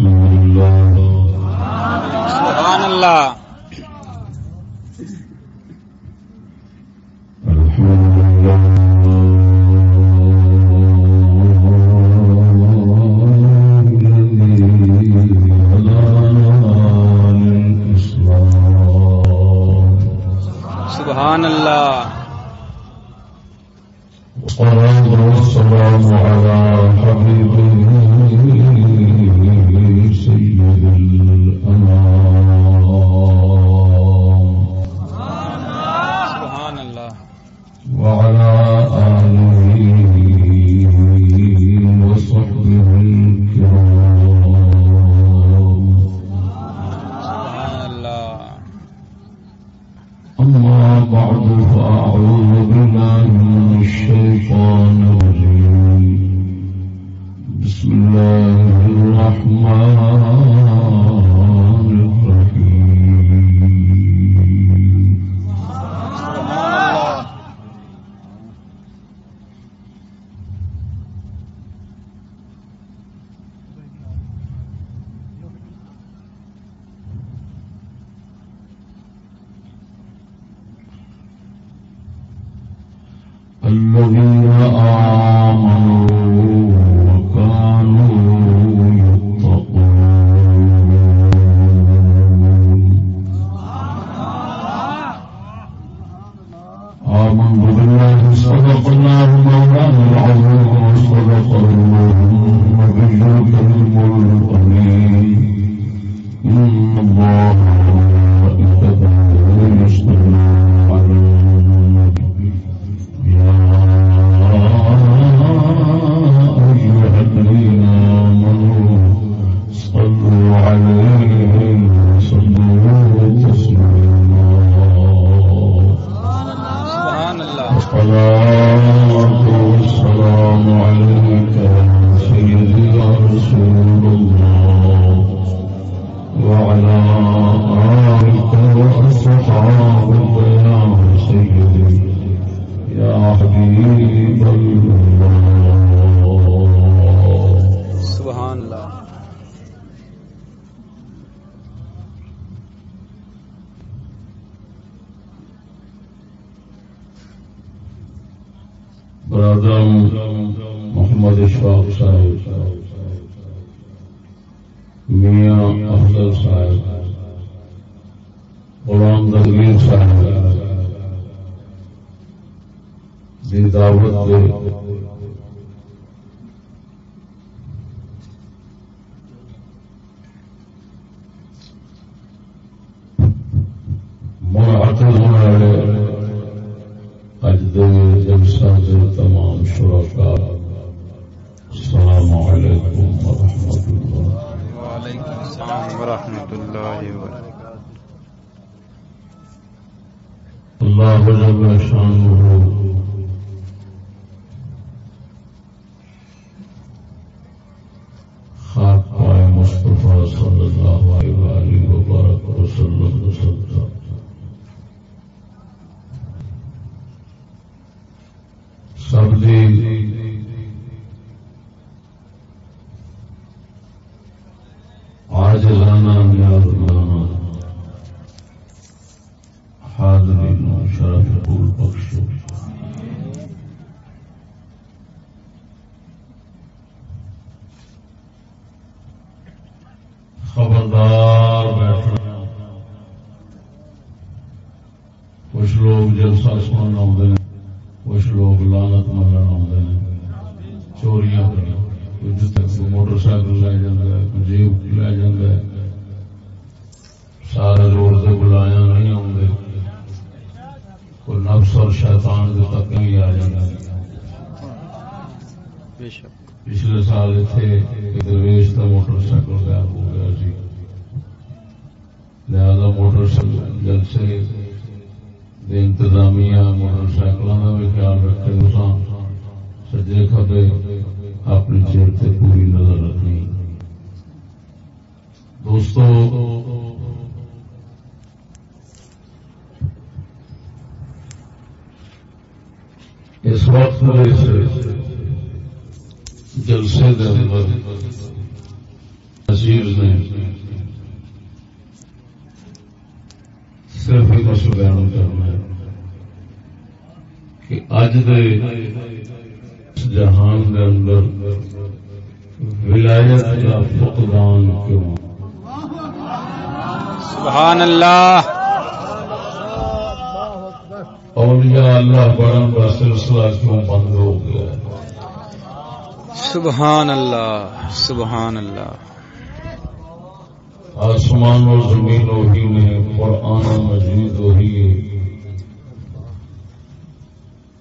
اللہ سبحان اللہ۔ سبحان اللہ۔ وقال السلام على حبيبه سازر تمام شرکا، السلام علیکم ورحمۃ اللہ۔ وعلیکم السلام ورحمۃ اللہ وبرکاتہ اللہ جل شانہ اتنے درویش کا موٹر سائیکل غائب ہو گیا جی۔ لہذا موٹر سائیکل جلسے انتظامیہ، موٹر سائیکلوں کا بھی خیال رکھے اس سجے کبے اپنی جیب سے پوری نظر رکھنی۔ دوستو، اس وقت اس جلسے دے عزیز نے صرف ایک مسئلہ بیان کرنا ہے کہ اج دے جہان دے اندر ولایت کا فقدان کیوں؟ سبحان اللہ۔ اولیاء اللہ بڑا کا سلسلہ کیوں بند ہو گیا؟ سبحان اللہ سبحان اللہ۔ آسمان و زمین وہی میں قرآن مجید وہی ہے۔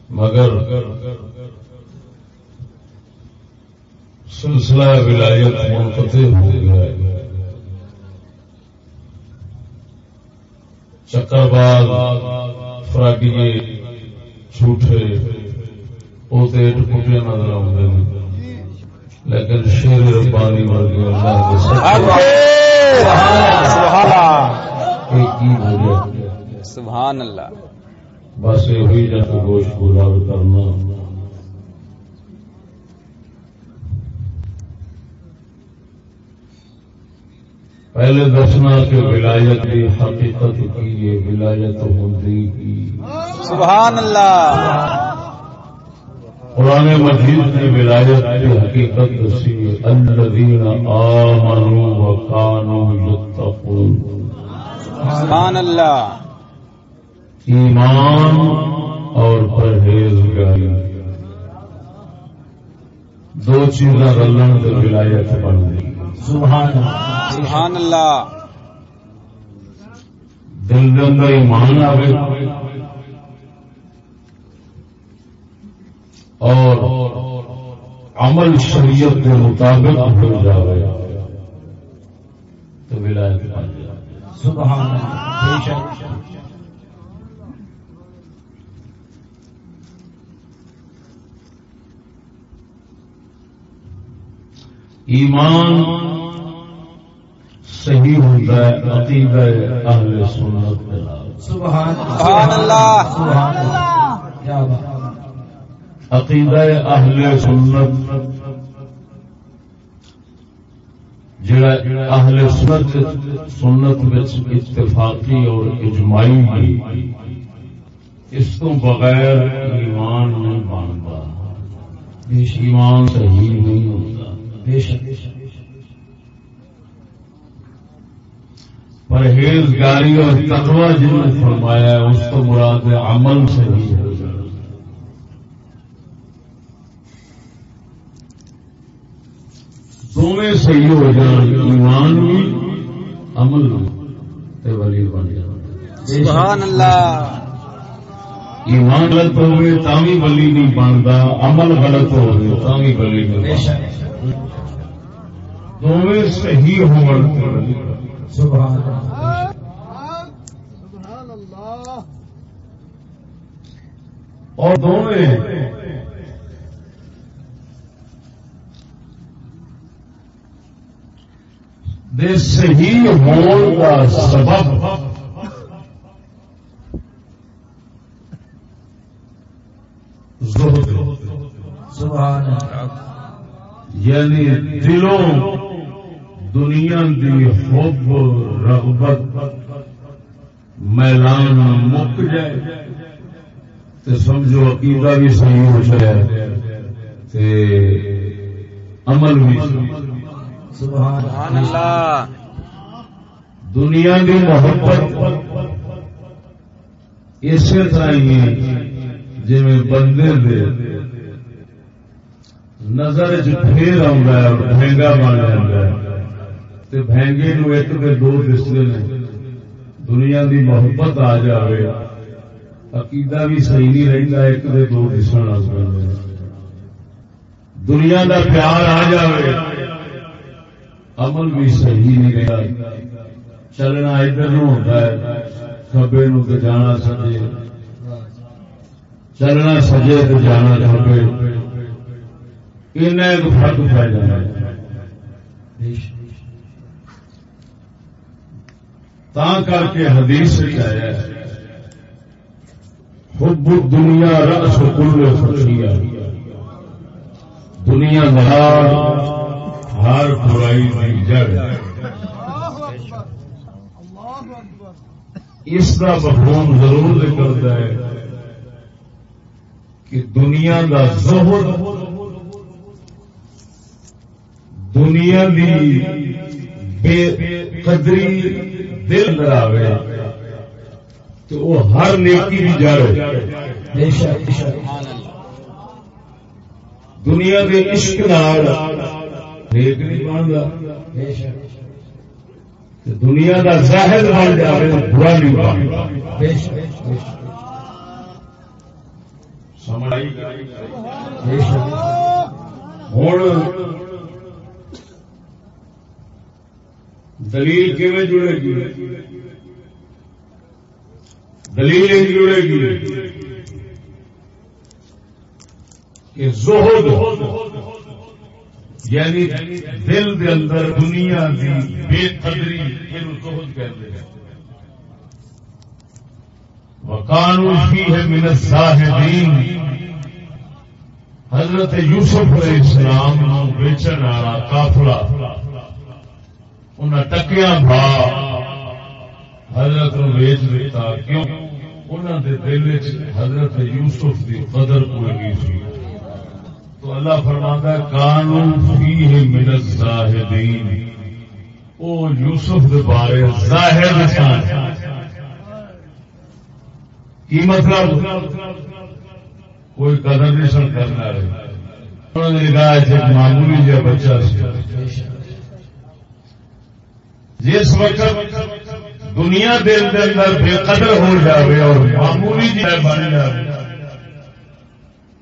مگر سلسلہ ولایت منقطع ہو گیا ہے۔ چکر بعد فراڈیے جھوٹے، وہ تو ایٹ پٹے نظر آتے ہیں۔ لیکن شیر ربانی اللہ کے سبحان اللہ! بس یہ جب گوشت گزار کرنا۔ پہلے دسنا کہ ولایت کی حقیقت کی یہ ولایت ہوتی کی۔ سبحان اللہ! قرآن مجید نے ولایت کی حقیقت دسی الذین آمنوا وکانوا یتقون. سبحان اللہ. ایمان اور پرہیزگاری. دو چیزاں رلن تو ولایت بن گئی. سبحان اللہ. دل کے اندر ایمان آئے اور عمل شریعت کے مطابق ہو جائے تو ولایت بن جائے ایمان صحیح ہوتا ہے عقیدہ اہل سنت کے نال سبحان اللہ۔ عقیدہ اہل سنت جڑا اہل سنت سنت وچ اتفاقی اور اجماعی ہے اس تو بغیر ایمان نہیں بنتا ایمان صحیح نہیں ہوتا۔ پرہیزگاری اور تقوی جن نے فرمایا ہے اس کو مراد عمل صحیح ہے۔ دونوں صحیح ہو جان ایمان بھی عمل بھی۔ ولی بن جان سبحان اللہ۔ ایمان غلط ہوئے تا بھی ولی نہیں بنتا عمل غلط ہوئے تا بھی ولی نہیں دونوں صحیح ہو اور دونوں دے صحیح ہون کا سبب۔ زہد۔ یعنی دلوں دنیا دی حب رغبت میلان مک جائے۔ تو سمجھو عقیدہ بھی صحیح ہو جائے۔ تے عمل بھی۔ صحیح سبحان اللہ۔ دنیا کی محبت اسی طرح ہی جی بندے دے نظر چیر بہنگا بن تے بہنگے نو ایک دے دو دستے نے۔ دنیا دی محبت آ جائے عقیدہ بھی صحیح نہیں رہتا ایک دے دو دسن لگ پہ دنیا دا پیار آ جائے عمل بھی صحیح نہیں رہا۔ چلنا ادھر نو ہوتا ہے کبے نو تو جانا سجے۔ چلنا سجے تو جانا کبے ایک فرق پی جانا تا کر کے حدیث آیا حب دنیا رس کل خطیا دنیا نار ہر برائی کی جڑ۔ اس کا مفہوم ضرور کرتا ہے کہ دنیا کا زہر دنیا کی بے قدری دل آئے تو وہ ہر نیکی بھی جائے دنیا کے عشق نال نیک نہیں بنتا دنیا کا ظاہر بن جائے برا نہیں بنتا ہوں دلیل کیون جڑے گی؟ دلیل جڑے گی کہ زہد یعنی دل دے اندر دنیا دی بے قدری زہد کہتے ہیں۔ وکانو فی ہے من الزاہدین حضرت یوسف علیہ السلام بیچن والا کافلا انہیں ٹکیا بھا حضرت نو ویچ دیتا۔ کیوں؟ انہوں دے دل حضرت یوسف دی قدر کوئی نہیں سی تو اللہ فرماتا ہے، قانون فی ہے من الزاہدین. او یوسف دے بارے ظاہر سان کی مطلب؟ کوئی قدر نہیں سن کرنا رہے انہوں نے کہا ایک معمولی جا بچہ سی جس وقت دنیا دل کے اندر بے قدر ہو جائے اور معمولی جی بن جائے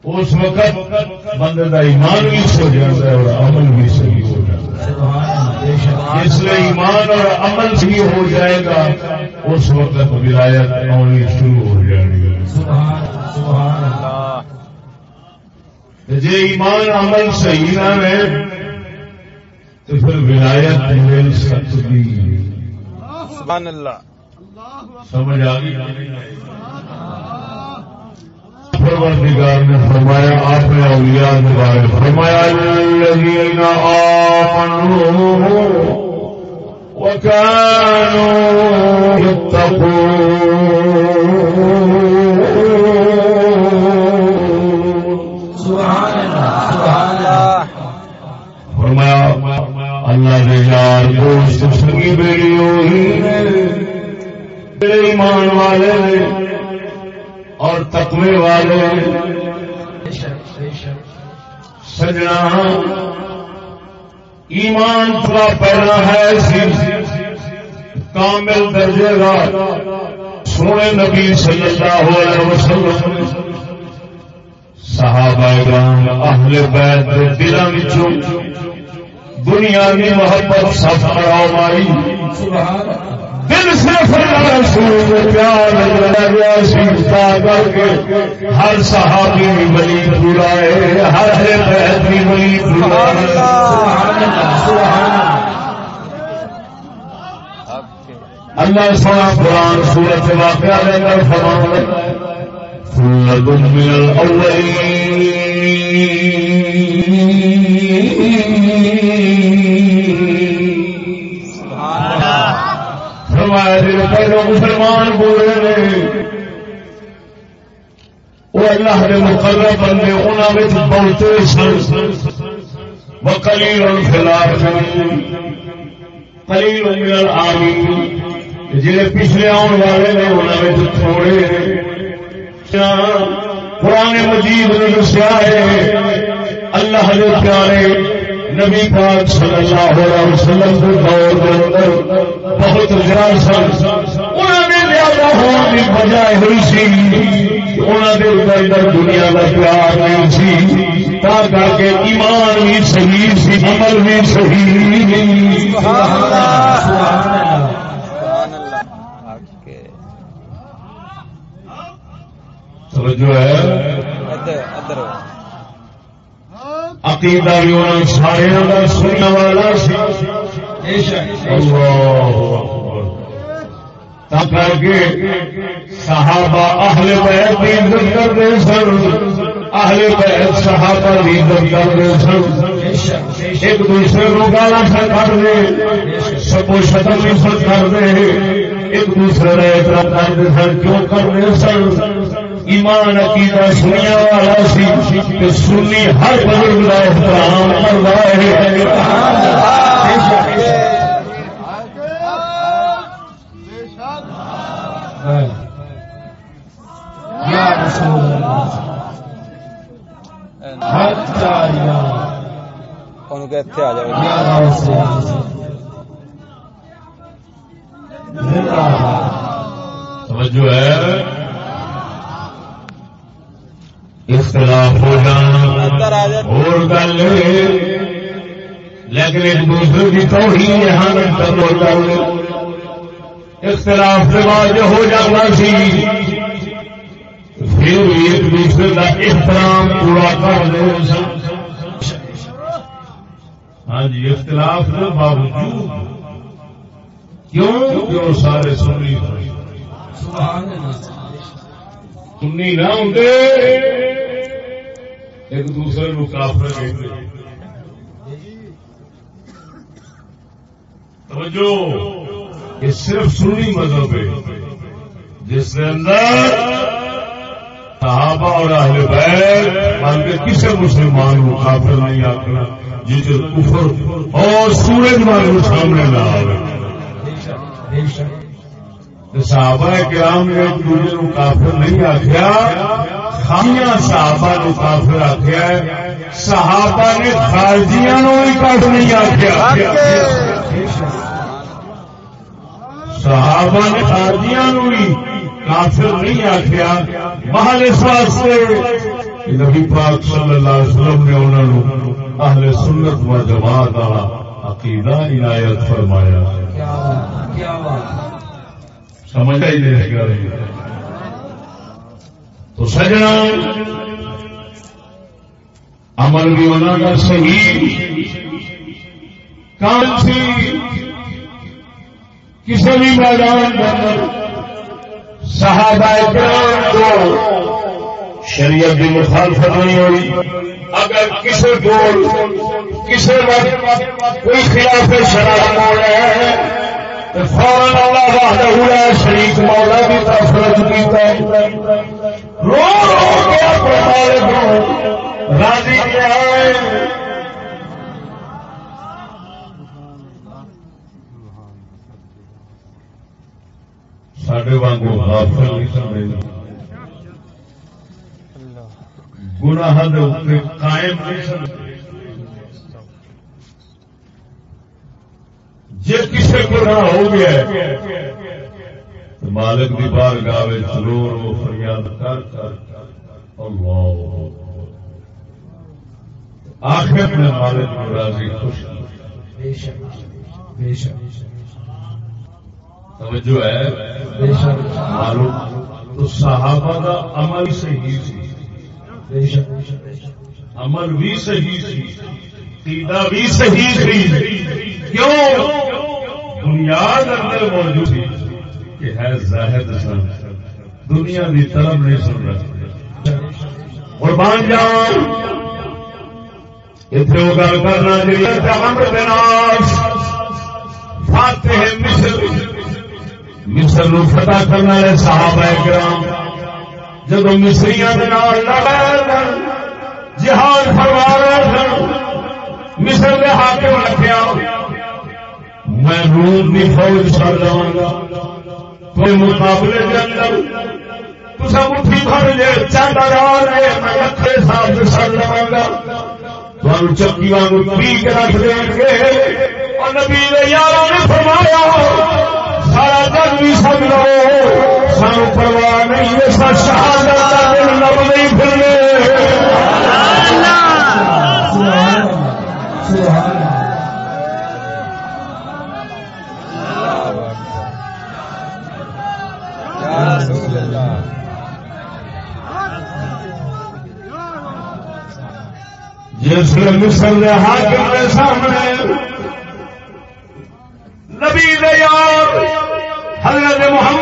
اس وقت بندے کا ایمان بھی سو جاتا ہے اور عمل بھی صحیح ہو جاتا ہے۔ اس لیے ایمان اور عمل صحیح ہو جائے گا اس وقت ولایت آنی شروع ہو جائے گی۔ جی ایمان عمل صحیح نہ رہے تو پھر ولایت مل سکتی سمجھ آ گئی؟ پروردگار نے فرمایا، آپ نے اولیاء کے بارے فرمایا، الذین آمنوا وكانوا يتقون فرمایا، اللہ نے یار دوست سنگی بیڑی ہوئی ایمان والے اور تقوی والے سجنا، ایمان تھوڑا پہلا ہے کامل درجے کا۔ سونے نبی صلی اللہ علیہ وسلم، صحابہ گرام اہل بیت دلوں دنیا کی محبت سب کرا ماری دل صرف اللہ رسول میں پیار لگا گیا سیتا کر کے ہر صحابی بھی بلی پورا ہے ہر ہر بیت بھی بلی پورا اللہ سونا قرآن سورت واقعہ لے کر فرمان سورت من الاولین۔ پہلو مسلمان بولے نے وہ اللہ کے مقرر بندے انہوں بہتے سن۔ وکلی اور خلاف کلی رنگل آگی جی پچھلے آن والے نے انہوں تھوڑے پرانے مجید نے دسیا ہے، اللہ کے پیارے نبی پاک صلی اللہ علیہ وسلم کے دور کے اندر بہت زیادہ سن۔ انہوں نے زیادہ ہونے کی وجہ ہوئی سی۔ انہوں نے اندر دنیا کا پیار نہیں سی۔ تا کر کے ایمان بھی صحیح سی، عمل بھی صحیح جو ہے۔ عقیدہ بھی انہوں سارے سننے والا سی۔ کر کے صحابہ اہل بیت کی عزت کرتے سن اہل بیت صحابہ کی عزت کرتے سن ایک دوسرے کو گالا سن کرتے سب شتم عزت کرتے ایک دوسرے نے احترام کرتے سن کیوں کرنے سن ایمان عقیدہ سنیا والا سی سنی ہر بزرگ کا احترام کرتا ہے یا رسول اللہ۔ حتی یا ان کے اتنے آ جائے۔ یا رسول اللہ۔ توجہ ہے۔ اختلاف ہو جانا۔ اور گل ہے، لیکن ایک دوسرے کی توہین یہاں کر ہو گل اختلاف کے بعد جو ہو جانا سی، پھر بھی ایک دوسرے کا احترام پورا کر دے سن۔ ہاں جی اختلاف کے باوجود کیوں کیوں سارے سنی؟ سنی نہ ہوں ایک دوسرے کو کافر کہتے توجہ۔ یہ صرف سنی مذہب ہے، جس کے اندر صحابہ اور اہل بیت بلکہ کسی مسلمان کو کافر نہیں آخنا جس کفر اور سورج والے سامنے نہ آئے صحابہ کرام نے ایک دوسرے کو کافر نہیں آخیا خامیاں صحابہ نے کافر آخیا صحابہ نے خارجیاں بھی کافر نہیں آخیا صحابہ نے خارجیاں بھی کافر نہیں آخیا محل اس واسطے نبی پاک صلی اللہ علیہ وسلم نے انہوں نے اہل سنت و جماعت والا عقیدہ عنایت فرمایا۔ کیا سمجھ ہی نہیں لگا رہی تو سجنا، عمل بھی انہوں کا صحیح۔ کام سی؟ کسی بھی میدان کے اندر صحابہ کرام کو شریعت کی مخالفت نہیں ہوئی۔ اگر کسی دور، کسی وقت کوئی خلاف شراب ہو ہے، تو فوراً اللہ وحدہ ہوا شریک مولا بھی تفرج کیتا ہے۔ رو رو کے اپنے مالک راضی کیا ہے۔ سڈے وانگو غافل نہیں گناہ دے قائم نہیں جی کسی گناہ ہو گیا تو مالک کی بار گاوے رو رو فریاد کر کر اللہ آخر اپنے مالک کو راضی خوش بے شک بے شک توجہ ہے بے شک معلوم، تو صحابہ کا عمل صحیح سی بے شک، عمل بھی صحیح سی عقیدہ بھی صحیح سی کیوں؟ بنیاد اندر موجود تھی کہ ہے زاہد سن دنیا کی طلب نہیں سن رہا۔ قربان جان اتنے وہ گل کرنا جی امر بناس فاتح مصر۔ مصر نو فتح کرنے والے صحابہ کرام جب مصری جہاد فرما رہے سن، مصر کے حاکم رکھیا میں روم کی فوج چڑ لوا گا کوئی مقابلے کے اندر تصا مٹھی بھر لے چاہتا رہا رہے میں رکھے صاحب چڑ لوا گا تمہیں چکی واگ پی رکھ دیں گے اور نبی یار نے فرمایا سارا جگ بھی سب لو سانو پرواہ نہیں یہ شہادت کا دن لب نہیں پھرنے جس نے مصر حاکم کے سامنے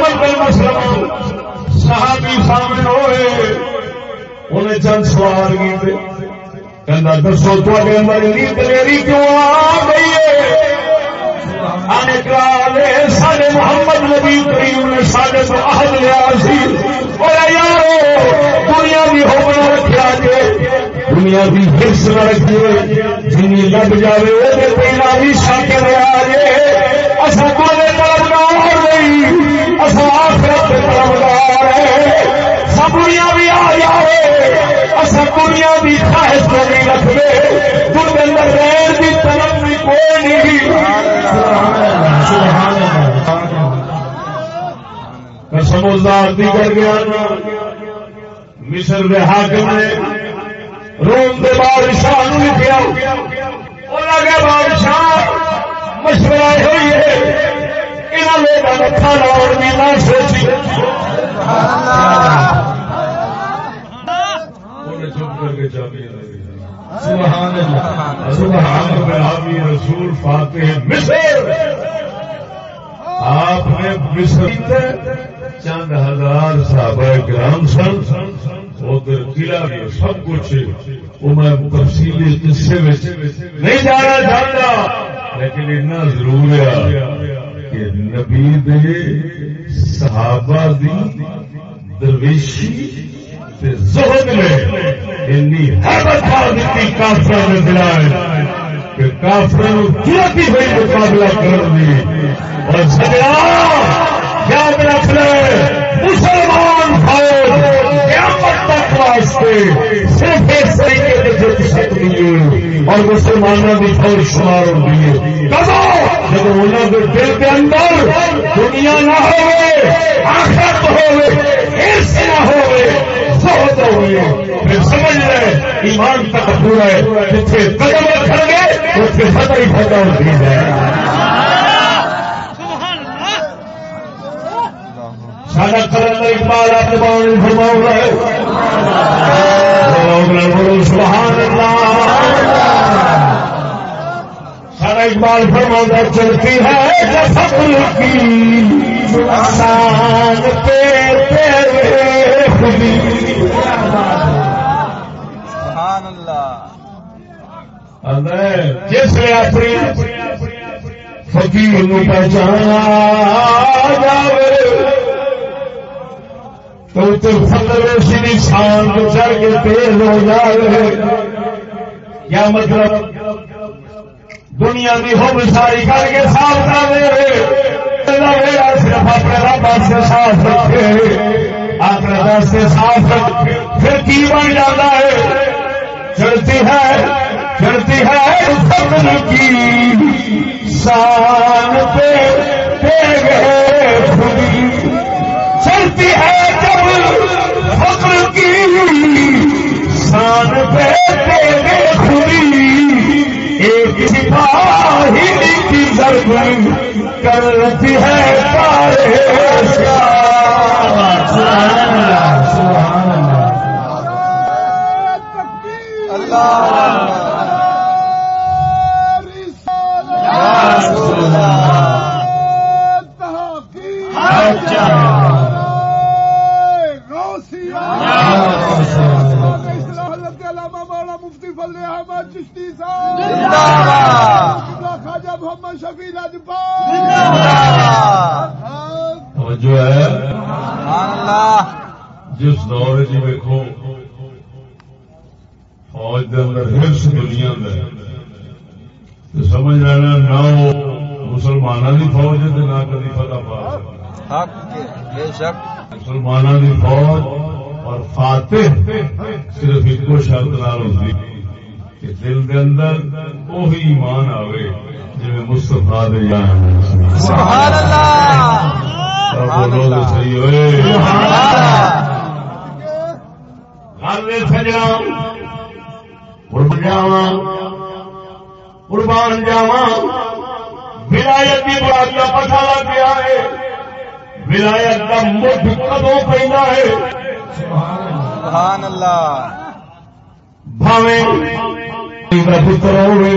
حضرت محمد بن مسلم صحابی سامنے ہوئے۔ انہیں چند سوال کیتے کہنا دسو تے اندر دلیری کیوں آ گئی ہے؟ سارے محمد نبی کریم نے سارے تو عہد لیا سی۔ اور یارو، دنیا بھی ہونا رکھا جے۔ دنیا بھی حص نہ رکھیے۔ جن لگ جائے وہ پہلا بھی ساکے لیا جے۔ اصل کو طلبگار نہیں اصل آخرت طلبگار سب دنیا بھی آ جائے اصل دنیا بھی خواہش کو نہیں رکھتے دل اندر رہن کی طلب بھی کوئی نہیں قسمدار دی کر گیا۔ مصر دے حاکم نے روم دے بادشاہ نو لکھیا۔ انہاں کے بادشاہ مشورہ ہوئی ہے۔ انہاں لوگوں نے کھانا اور بھی نہ سوچی۔ چپ کر کے سبحان اللہ۔ سبحان اللہ رسول فاتح مصر۔ آپ نے مصر چند ہزار صحابہ کرام سن۔ ادھر قلعہ بھی سب کچھ وہ میں تفصیلی قصے نہیں جانا چاہتا لیکن اتنا ضرور ہے۔ کہ نبی دے صحابہ دی درویشی تے زہد میں اتنی حیبت دیتی کافر نے دلائے کہ کافر کی ہوئی مقابلہ کرنے اور یاد رکھ مسلمان فوج قیامت تک واسطے صرف اس طریقے سے سکتی ہے، اور مسلمانوں کی فوج شمار ہوتی ہے۔ جب انہوں کے دل کے اندر دنیا نہ ہوئے، آخرت ہوئے نہ ہوئے ہوئے، پھر سمجھ لے، ایمان تک پورا ہے۔ جتنے قدم رکھیں گے اس کے فتح ہی فتح ہوتی ہے۔ سارا اقبال اپنے بان فرماؤ ہے بولو سبحان اللہ سارا اقبال فرما چلتی ہے فصل کی آسان پہ تیرے خودی سبحان اللہ جس نے اپنی فقیر نو پہچانا جاوے تو فضل سی چڑھ کے تیز ہو جائے کیا مطلب؟ دنیا کی ہو ساری کر کے صاف کر دے میرا صرف اپنے رب سے صاف رکھے۔ اپنے راستے صاف رکھے۔ پھر کی بن جاتا ہے؟ چڑھتی ہے چڑھتی ہے فضل کی۔ شان پہ گئے چلتی ہے فخر کی شان پہ تیرے خودی ایک سپاہی کی ضرب کرتی ہے سارے سبحان اللہ۔ چشتی صاحب! خواجہ محمد شفیع لاجپال جو ہے اللہ! جس دور چ ویکو فوج دے اندر حفظ دنیا سمجھ لینا نہ وہ مسلمانوں کی فوج ہے نہ کبھی فتح پا سکتی حق کے بے شک۔ مسلمانوں کی فوج اور فاتح صرف ایک شرط نال ہوتی۔ کہ دل دے اندر وہی ایمان آوے جی مستفا دے جان سبحان اللہ! سبحان بولو تو اللہ صحیح ہوئے۔ گل سجنا قربان جاوا قربان جاوا ولایت بات کا لگ گیا ہے۔ ولایت کا مٹھ کدوں پہنا ہے؟ سبحان اللہ! بھاوے کا پتر ہوئے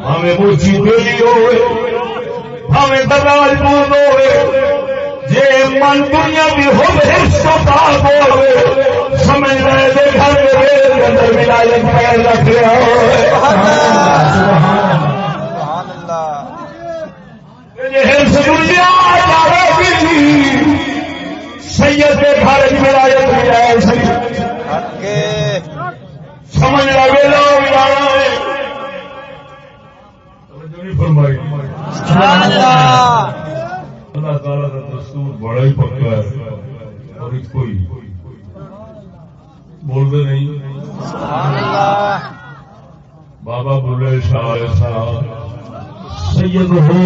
بھاوے موچی بیلی ہوئے بھاوے دراج بوند ہوئے جے من دنیا بھی ہوئے سوتاب ہوئے سمجھ رہے دے گھر کے اندر ولایت پیر رکھ رہا ہوئے۔ سبحان اللہ۔ سید کے گھر سی۔ سمجھ لگے لوگ جانا ہے توجہ نہیں فرمائی اللہ۔ تعالیٰ کا دستور بڑا ہی پکا ہے اور ایک کوئی بولتے نہیں۔ بابا بولے شاہ صاحب سید ہو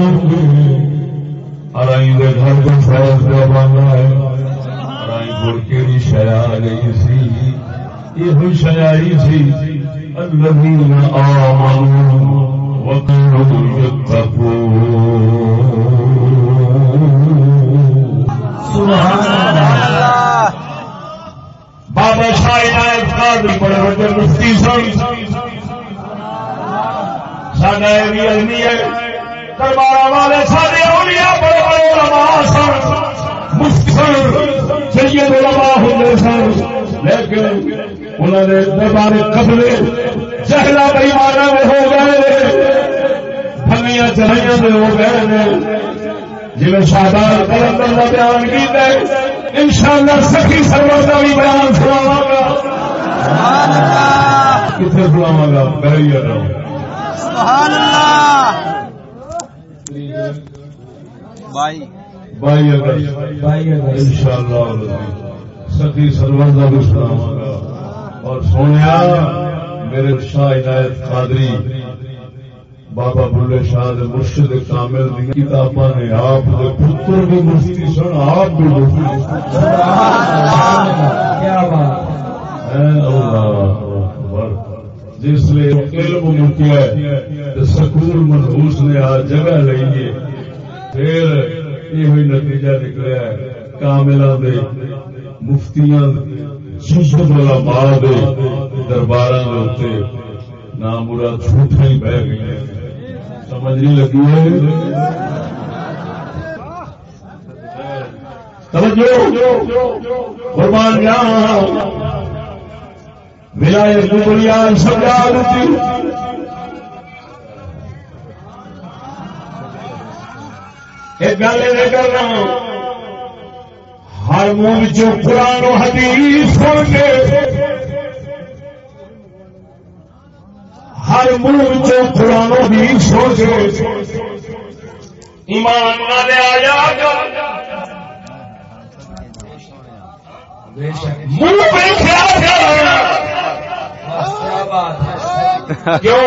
ارائی دے گھر کو فیض دے بانا ہے ارائی گڑ کے بھی شیا گئی سی یہ ہوئی شیائی سی الذین آمنوا وكانوا يتقون بابا شاہ عنایت قادری بڑے بڑے مفتی سن ساڈا یہ بھی علمی ہے دربار والے سارے اولیاء بڑے بڑے علماء سن مفتی سن سید علماء سن لیکن انہوں نے دربار قبلے جہلا بریمانہ میں ہو گئے پھلیاں چڑھائیاں میں ہو گئے جی شادار کلندر کا بیان کیتا ہے ان شاء اللہ سخی سرور کا بھی بیان سناوا گا۔ کتنے سناوا گا؟ بھائی۔ بائی اگر ان شاء اللہ سخی سرور کا بھی سناوا گا۔ اور سونے میرے شاہ عنایت قادری۔ بابا بلے شاہ مرشد کامل دی کتاباں نے آپ دے پتر بھی مفتی سن، آپ بھی مفتی کیا بات اللہ اکبر جس علم مکیا ہے، تے سکول منحوس نے آ جگہ لئیے پھر یہ ہوئی نتیجہ نکلیا ہے کاملہ دے، مفتیاں والا ماں دے درباراں دے نام مراد ہی بہ گئی سمجھ نہیں لگی ہے۔ توجہ۔ قربان جاؤں ولایت بنیاد سمجھا دیتی۔ ایک گل یہ ہر منہ جو قرآن و حدیث سن کے۔ ہر منہ جو قرآن و ایمان نہ لے آیا منہ پہ کیا کیوں؟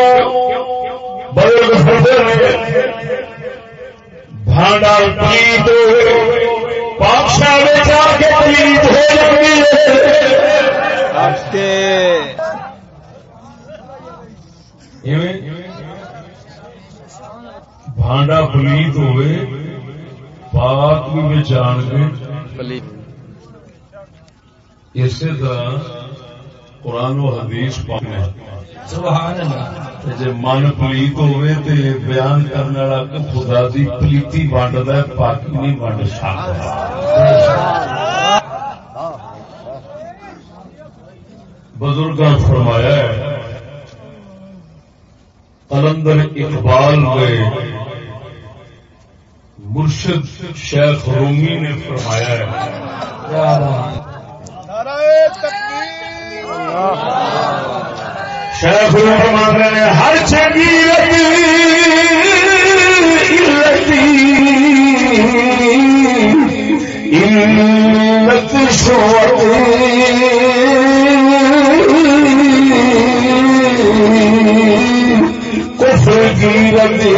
بڑے بڑے بھانڈا پلیت پاکشاہ میں جا کے پلیت ہو جاتی ہے بھانڈا پلیت ہوئے پاک بھی بچان کے اسی طرح قرآن و حدیث پاک سبحان اللہ جی من پلیت ہوئے تے بیان کرنے والا خدا دی پلیتی ونڈ ہے پاکی نہیں ونڈ سکتا بزرگ فرمایا ہے قلندر اقبال میں مرشد شیخ رومی نے فرمایا ہے۔ شیخ رومی فرماتے ہیں۔ ہر چنگی علت کی رتی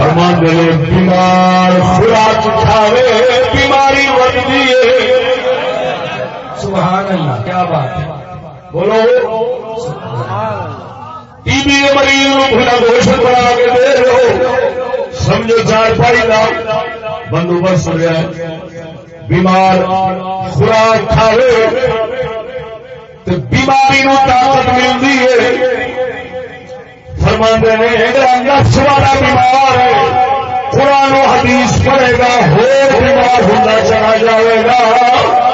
فرمان دے بیمار خوراک کھاوے بیماری بڑھتی ہے سبحان اللہ۔ کیا بات ہے؟ بولو۔ بی کے مریض نو بھلا گوشت بنا کے دے رہے ہو سمجھو چار پائی کا بندوبست ہو گیا۔ بیمار خوراک کھاوے۔ تو بیماری نو طاقت ملتی ہے۔ فرماندے نے نفس والا بیمار ہے۔ قرآن و حدیث پڑھے گا، ہو بیمار ہونا چلا جائے گا۔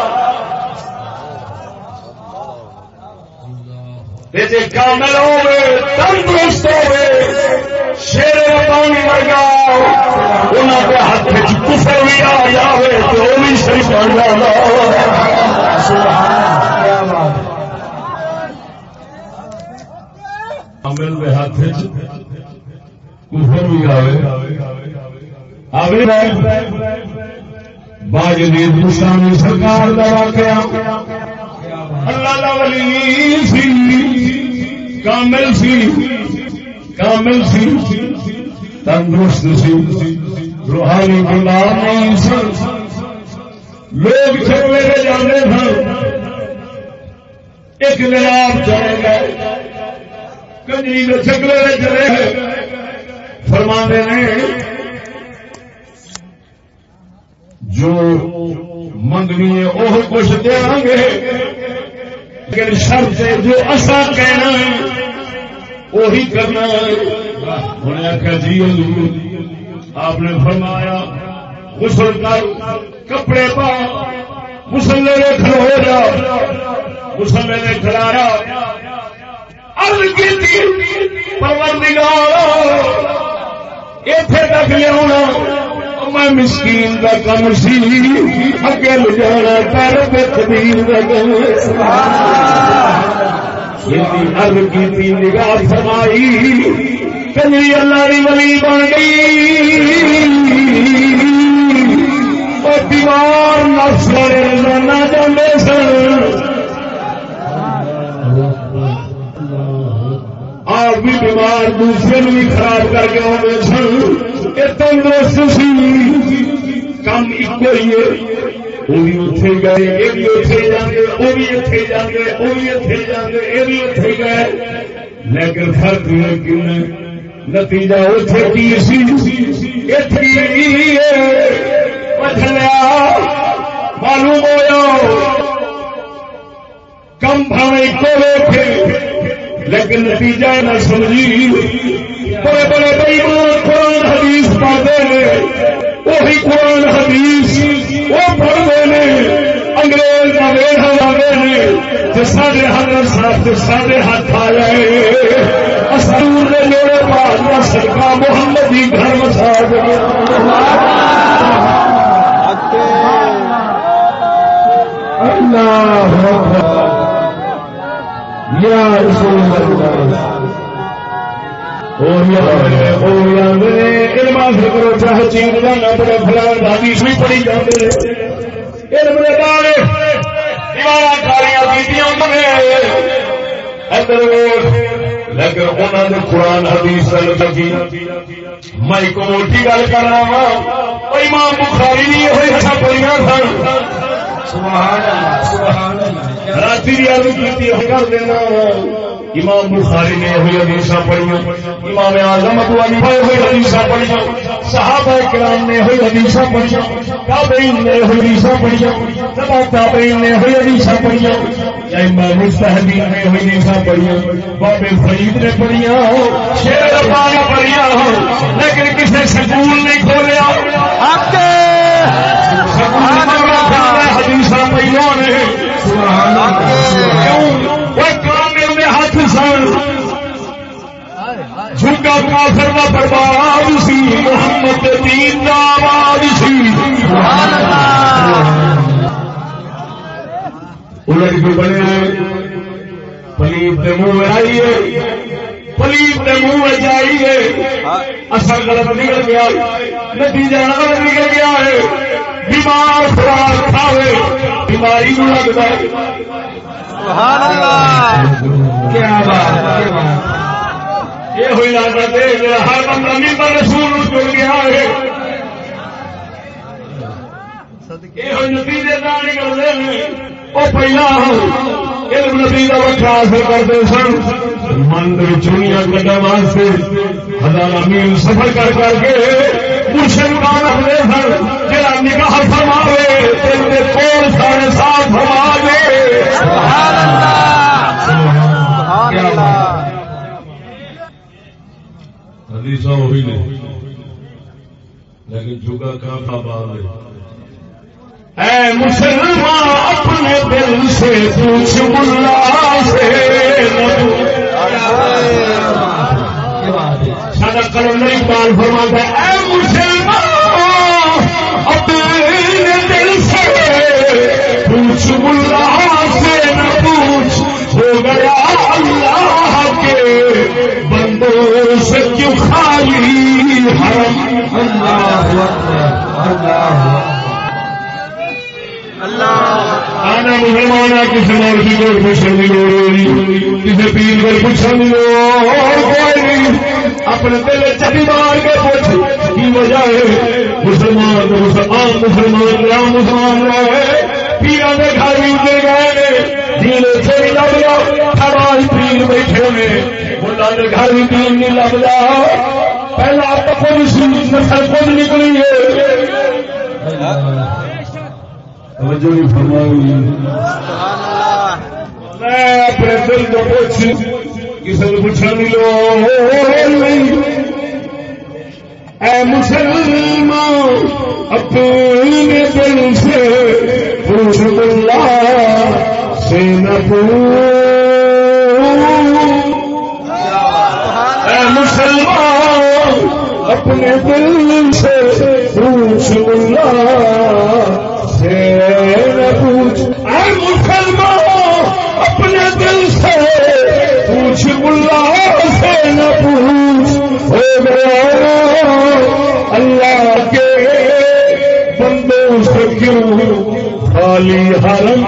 جی کامل ہوے تندرست ہوے شیر پانی ورگا انہوں کے ہاتھ کفر بھی آ جائے تو وہ بھی صحیح بن جانا کامل ہاتھ کفر بھی آئے باج سرکار کا واقعہ اللہ دا ولی سی، کامل سی کامل سی، تندرست سی، روحانی بیمار نہیں سن لوگ چکلے میں جانے سن، ایک جناب چلے گئے کنجری میں چکلے میں چلے گئے فرما نے، جو منگنی ہے، وہ کچھ دیا گے لیکن شرط جو اصا کہنا وہی کرنا ہے۔ انہیں آخیا جی حضور، آپ نے فرمایا، غسل کر، کپڑے پا، مسلے نے کھلو جا۔ مسلے نے کھلایا ارد کی پروردگار اتے تک لیا میں مسکین کا کم سی اگے لے جانا کر تقدیر کا کم ارد کی نگاہ فرمائی، کلی اللہ کی ولی بن گئی۔ اور بیمار نفس والے روزانہ جانے سن آپ بھی بیمار، دوسرے بھی خراب کر کے آتے سن۔ تندرست سی۔ کام ایک ہی ہے۔ وہ بھی اتے گئے، یہ بھی اتے جانے وہ بھی اتے جانے وہ بھی اتے جانے یہ بھی اتے گئے۔ لیکن فرق کیوں نتیجہ کی سی۔ معلوم ہوا کم بھائی کو لیکن نتیجہ نہ سمجھی۔ بڑے بڑے بڑی قرآن حدیث پڑھتے ہیں۔ وہی قرآن حدیث وہ پڑھتے ہیں۔ انگریز کا ویڑا لاتے ہیں تو سارے ہاتھ ساتھ سارے ہاتھ آ جائے۔ اسور نے میرے پاس کا سڑکا محمد ہی گھر مسا اللہ یا رسول اللہ۔ کرو چاہے چین پڑے فلان حدیث بھی پڑھی جاتے علم دے دیوارا بنے لیکن انہوں نے قرآن حدیث لگی میں ایک موٹی گل کر رہا ہوں امام بخاری نہیں ہوئی اچھا پڑھیاں سن رات کر دینا۔ امام بخاری نے ہوئی حدیث پڑھیا امام آزم ادوانی ہوئی حدیث پڑھیا صحابہ کرام نے ہوئی حدیث پڑھیا تابعین نے ہوئی حدیث پڑھیا تبا تابعین نے ہوئی حدیث پڑھیا امام مستحدین نے ہوئی حدیث پڑھیا بابے فرید نے پڑھیا شیر ربانی پڑھیا لیکن کسی سکول نہیں کھولیا۔ آپ کے حدیث پہلو نے۔ کامل میں ہاتھ سن جھگا کافر کا برباد سی، محمد دین کا آواز سی۔ الٹ کے بنے پلیت کے منہ آئیے پلیت کے منہ میں جائیے اصل غلط نکل گیا۔ نتیجہ غلط نکل گیا ہے۔ بیمار خوراک کھاوے۔ بیماری نو لگتا ہے۔ کیا بات یہ ہوئی ہے ہر بندہ نیبا رسول جڑ گیا ہے۔ یہ نتیجے کا نکلتے ہیں۔ وہ پہلا علم نبی کا وقت حاصل کرتے سن۔ من چنیا کٹنے واسطے ہزار میل سفر کر کر کے مرشد کان رکھتے سن۔ جا نگاہ فرماوے کول سارے ساتھ فرما دے حدیث وہی نے۔ لیکن جگہ کام آباد ہے اے مسلمان اپنے دل سے پوچھ ملا سے سارا کرم نہیں بال فرما اے مسلمان اپنے دل سے پوچھ ملا سے نہ پوچھ، ہو گیا اللہ۔ کے بندوں سے کیوں خالی حرم اللہ اللہ آنا مسلمان کسی کو پوچھنے کی لوڑ ہوئی۔ کسی پیر کو پوچھنے کی لوڑ کوئی نہیں۔ اپنے دل چپی مار کے پوچھ، کی وجہ ہے؟ مسلمان عام مسلمان عام مسلمان رہے۔ پیرا کے گھر بھی اجڑ گئے جیل چوری لگ گیا ہمارے پیر بیٹھے ہوئے ملا کے گھر بھی دین نہیں لگ گیا پہلا آپ کو نسل خود نکلی ہے۔ توجہ فرمائی میں اپنے دل کو پوچھ، کسی کو پوچھا لو۔ اے مسلمان، اپنے دل سے پوچھ اللہ۔ سے نہ اے مسلمان، اپنے دل سے پوچھ اللہ سے نہ پوچھ اے مسلمان، اپنے دل سے پوچھ اللہ سے نہ پوچھ ہو گیا اللہ کے بندوں سے کیوں خالی حرم؟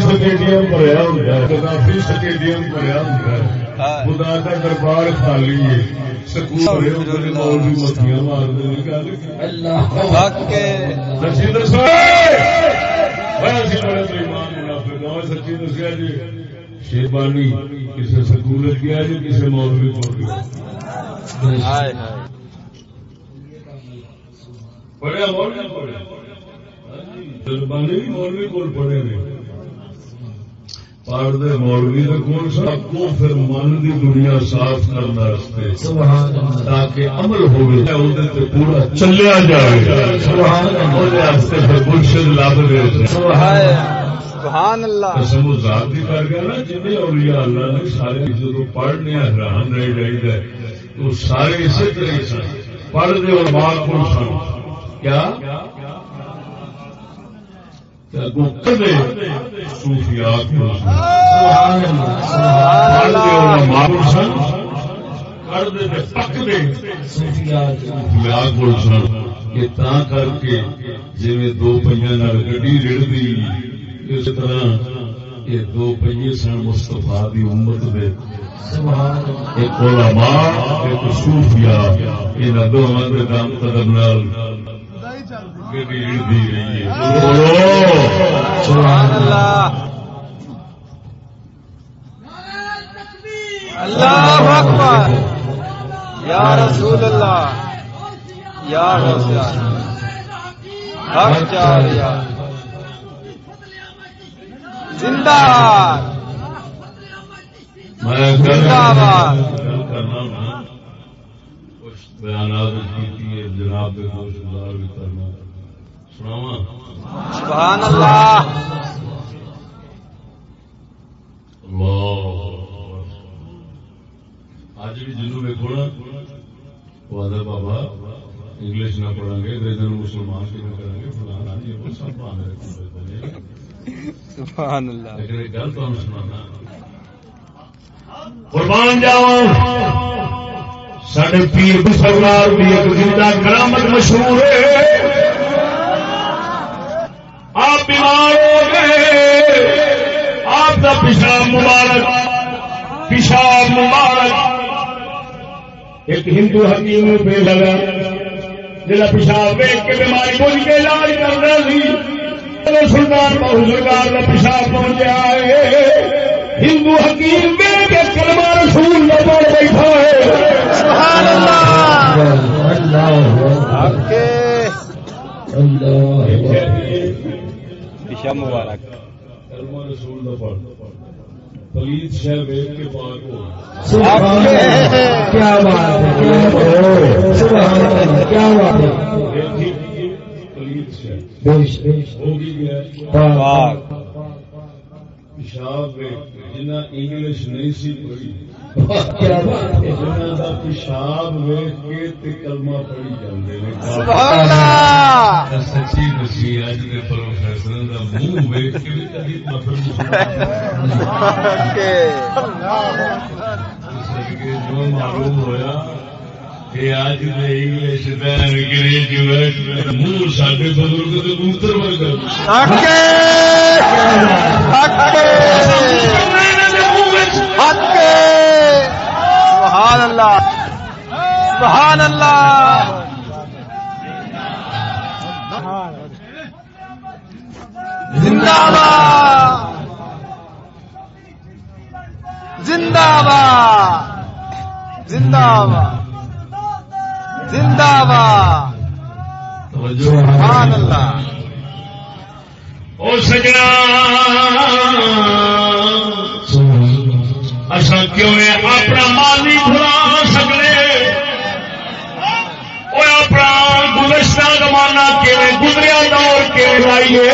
سٹیڈیم بھریا سٹیڈیم بھریا خدا کا دربار خالی ہے۔ سچی دسو۔ سچی دسیا جی۔ شیبانی کسی سکول گیا جی کسی مولوی کو مولوی پڑھیا بھی مولوی کو پڑھے نے۔ پڑھتے مولوی کا کون سا کو پھر من کی دنیا صاف کرنا رستے تاکہ عمل ہوگی پورا چلیا جائے پھر لب دے۔ سبحان اللہ۔ قسم ذات کی کر گیا نا جن اولیاء اللہ نے سارے جدو پڑھنے حیران رہ جائیے تو سارے اسی طرح سن۔ پڑھتے اور ماں کو سن۔ کیا؟ صوفیات کر کے جی دو پہیا گڈی رڑتی اس طرح یہ دو پہیے سن مستفا کی امت دے۔ ایک علماء ایک صوفیاء۔ ان دونوں کے دم قدم نال اللہ اکبر یا رسول اللہ یا رسول حق زندہ زندہ باد کچھ بیانات کی جناب کے گوشت بھی کرنا سناوا سبحان اللہ۔ اج بھی نا وہ بابا انگلش نہ پڑھا گے انگریزوں مسلمان کی نہ کریں گے سب سبحان اللہ۔ لیکن ایک گل تمہیں سنانا۔ قربان سڈے پیر بسرار کی ایک زندہ کرامت مشہور ہے۔ آپ بیمار ہو گئے آپ کا پیشاب مبارک پیشاب مبارک ایک ہندو حکیم پہ لگا جا پیشاب دیکھ کے بیماری بوجھ کے علاج کر رہا سی سلطان بہت سرکار کا پیشاب پہنچا ہے ہندو حکیم میں کے کلمہ رسول کا بول بیٹھا ہے سبحان اللہ۔ آپ کے پیشہ مبارک۔ کلمہ رسول دا پڑھ پلیت شہ ویگ کے پاک ہو۔ سبحان اللہ کیا بات ہے کیا بات ہے۔ سبحان اللہ کیا بات ہے۔ پلیت شہ بیش بیش ہو گئی گیا۔ پاک۔ پیشاب جنہ انگلش نہیں سی پڑھی۔ جنہ دا پیشاب ویگ کے تے کلمہ پڑھی جاندے نے۔ سچی دسی اج دے پروفیسر دا منہ ویگ کے بھی کبھی جو معلوم ہوا کہ اج دے انگلش دا منہ بزرگ سبحان اللہ! سبحان اللہ! زندہ باد زندہ باد زندہ باد زندہ باد سبحان اللہ۔ او سجنا۔ اصا کیوں اپنا مالی بھلا سکنے۔ وہ اپنا گزشتہ زمانہ کے گزریا دور کے لائیے۔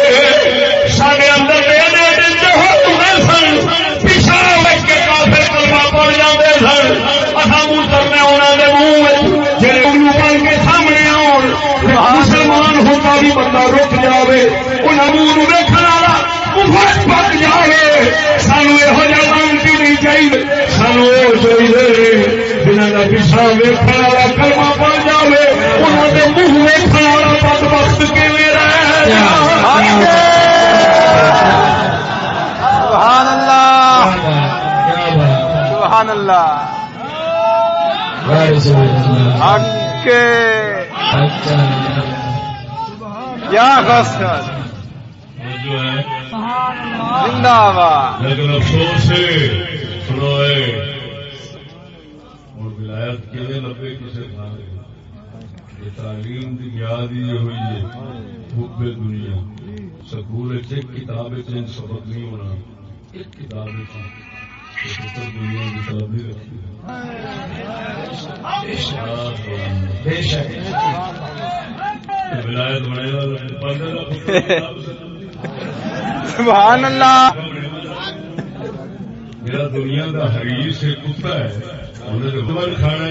سارے اندر سن پیچھا کے کافر کلمہ پڑ جاندے سن۔ اساں رک جاوے انہاں منہ نو ویکھن والا پک جاوے۔ سانو یہو لانتی نہیں چاہیے سانو وہ چاہیے پیچھا ویکھن والا پڑ انہاں دے منہ والا بد وقت سبحان اللہ۔ سبحان اللہ۔ حق کیا جو ہے۔ زندہ باد لیکن افسوس ہے سنو ہے اور ولایت کیویں لبے کسے تھان یہ تعلیم کی یاد ہی ہوئی ہے۔ حب دنیا۔ سکول ایک کتاب چ سبق نہیں ہونا۔ ایک کتاب دنیا کی نہیں رکھتی بے سبحان اللہ۔ میرا دنیا کا حریص ایک کتا ہے انہیں کھانا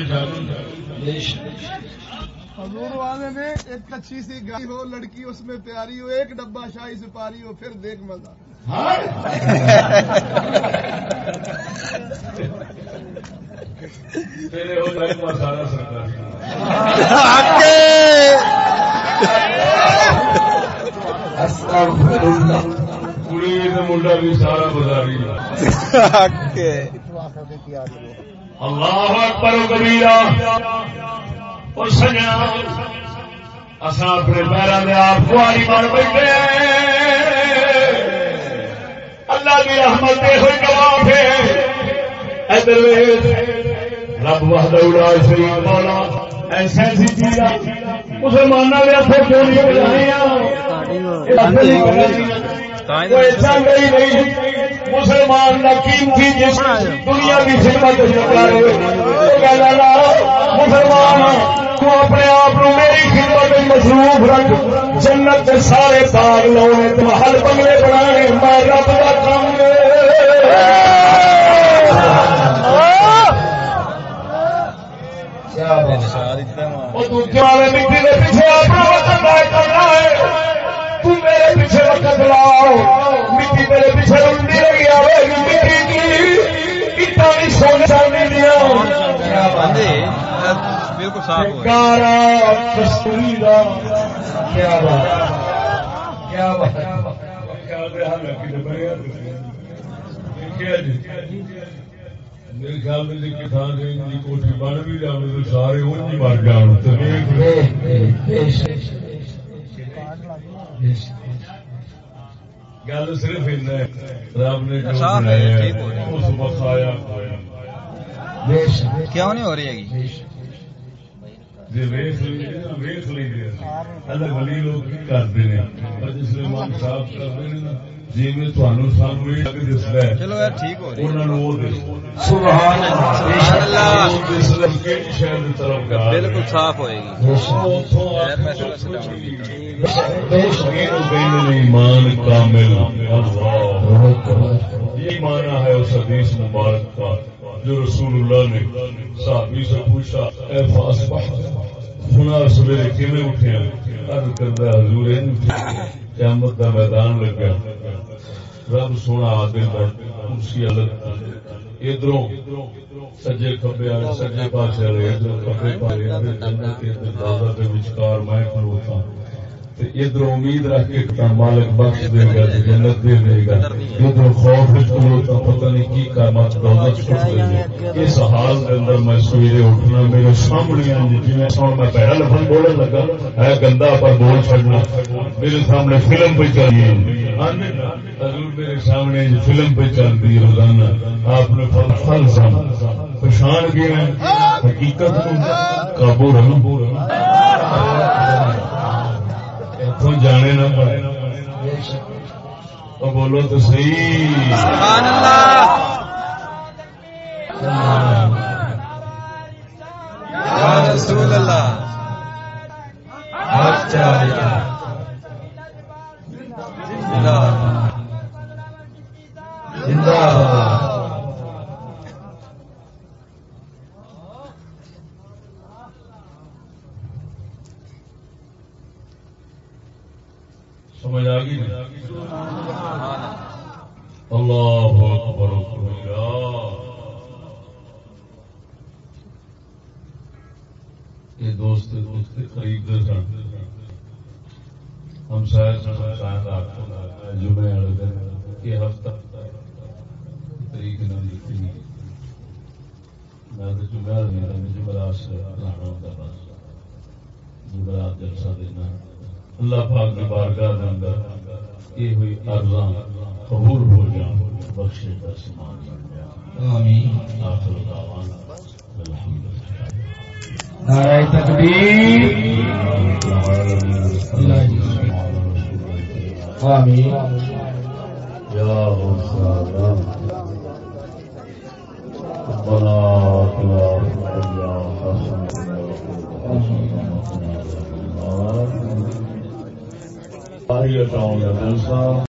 حضور والے نے ایک اچھی سی گاڑی ہو لڑکی اس میں پیاری ہو ایک ڈبہ شاہی سپاری ہو پھر دیکھ مزہ۔ ہے مسالہ سرکار۔ کڑی کا منڈا بھی سارا بازاری اللہ اکبر و کبیرہ اور سجنا اصا اپنے پیروں میں آپ کاری بن بیٹھے اللہ کی رحمت ہوئی گواہ ہے ادھر رب وحدہ مولا ایسا اپنے کیوں نہیں بنائی مسلمان قیمتی دنیا کی خدمت مسلمان تو اپنے آپ میری خدمت مصروف رکھ۔ جنت کے سارے باغ لاؤنے تو ہر بنگلے بنانے میں رب کا کام وہ دوسرے والے مٹی کے پیچھے اپنا وقت طے کرنا ہے تم میرے پیچھے وقت لاؤ مٹی میرے پیچھے رنڈی لگی آئے گی مٹی کی اٹا بھی سونے چاندی دیا کیا بات ہے بالکل صاف ہو کارا کستوری دا کیا بات ہے کیا بات ہے میرے خیال میں جی کسان کی کوٹھی بن بھی جائے تو سارے ہی مر جان گل صرف رب نے جائے۔ اس شک کیوں نہیں ہو رہی ہے جی ویخ ویخ لیجیے اللہ ولی لوگ کرتے ہیں جس امام صاحب کرتے ہیں جی میں لگ دستا ہے چلو ٹھیک ہو رہی وہ دس سبحان اللہ شہر طرف بالکل صاف ہوئے گی ایمان کامل یہ مانا ہے اس حدیث مبارک کا جو رسول اللہ نے صحابی سے پوچھا اے فاصبح سنا سویرے کیویں اٹھے ارد کرتا حضور قیامت کا میدان لگا رب سونا آدمی کرسی الگ ادھر سجے کبے والے سجے پاسے والے ادھر کبے پاسے جنت ادھر دادا کے وچکار میں کھلوتا تے ادھر امید رکھ کے مالک بخش دے گا جنت دے دے گا۔ ادھر خوف وچ پتہ نہیں کی قیامت دوزخ سٹ دے گا اس حال دے اندر میں سویرے اٹھنا، میرے سامنے جی،, جی میں سن میں پہلا لفظ بولنے لگا ہے گندا پر بول چھڑنا۔ میرے سامنے فلم پہ چل رہی ہے۔ ہاں جی، حضور میرے سامنے جی فلم پہ چل رہی ہے، روزانہ۔ آپ نے فل فل سم پچھان گیا حقیقت قابو رہو اتوں جانے نہ پڑے۔ تو بولو تو صحیح۔ سبحان اللہ۔ آمین يا غفار ربنا لا يا حسن